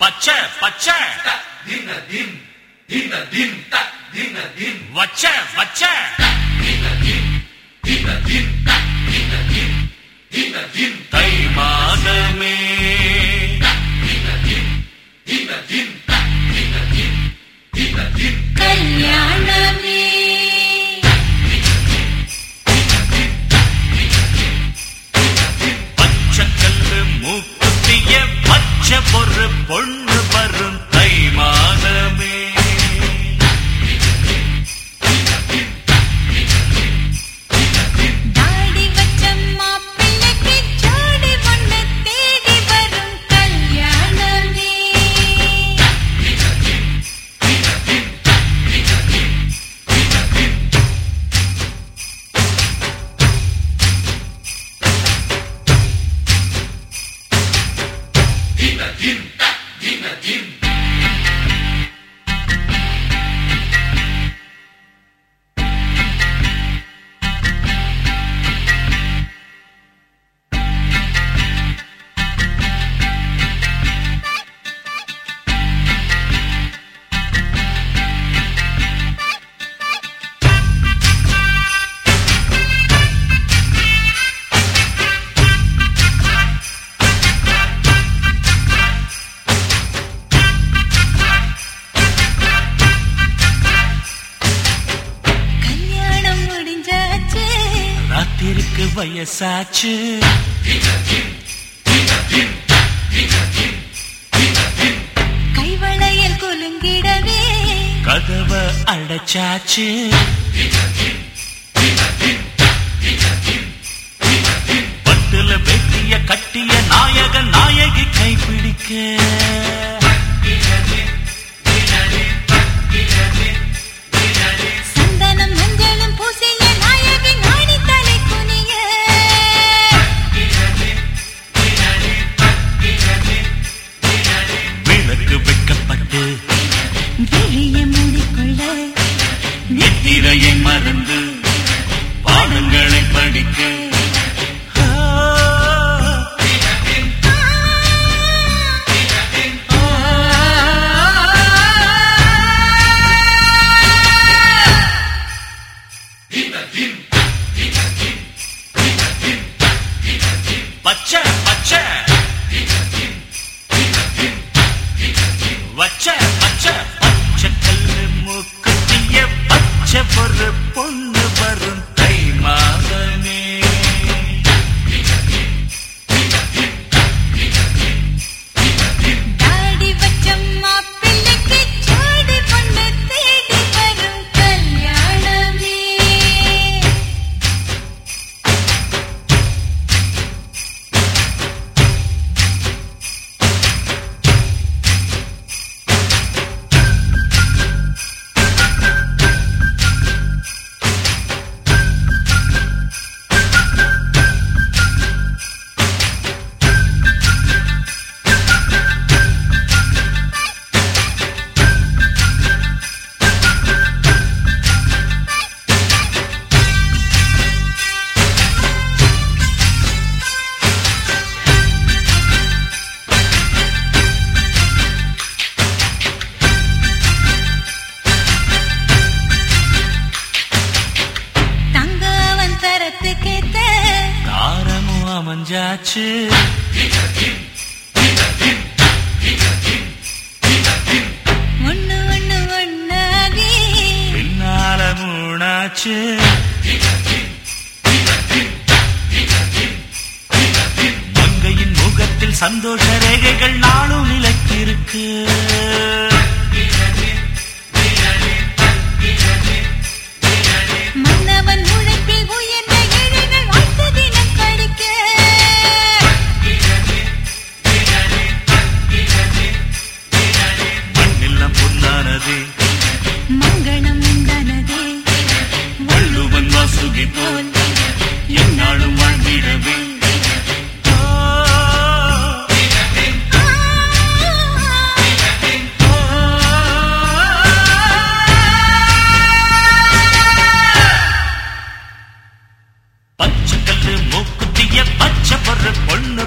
பச்சை பச்சை வச்ச வச்ச 文明。வயசாச்சு. கைவளையல் குலுங்கிடவே. கதவ அடைச்சாச்சு. பச்சை ஒரு அமைஞ்சாச்சு ஒண்ணு ஒண்ணு பின்னால மூணாச்சு. மங்கையின் முகத்தில் சந்தோஷ ரேகைகள் நாளும் நிலைத்திருக்கு. நன்றி மங்களம் தனதே வள்ளுவன் வாசுகி போல் என்னாலும் வாழ்ந்திடவே. பச்சை கல்லு மூக்குத்திய பச்சை பொருள் பொண்ணு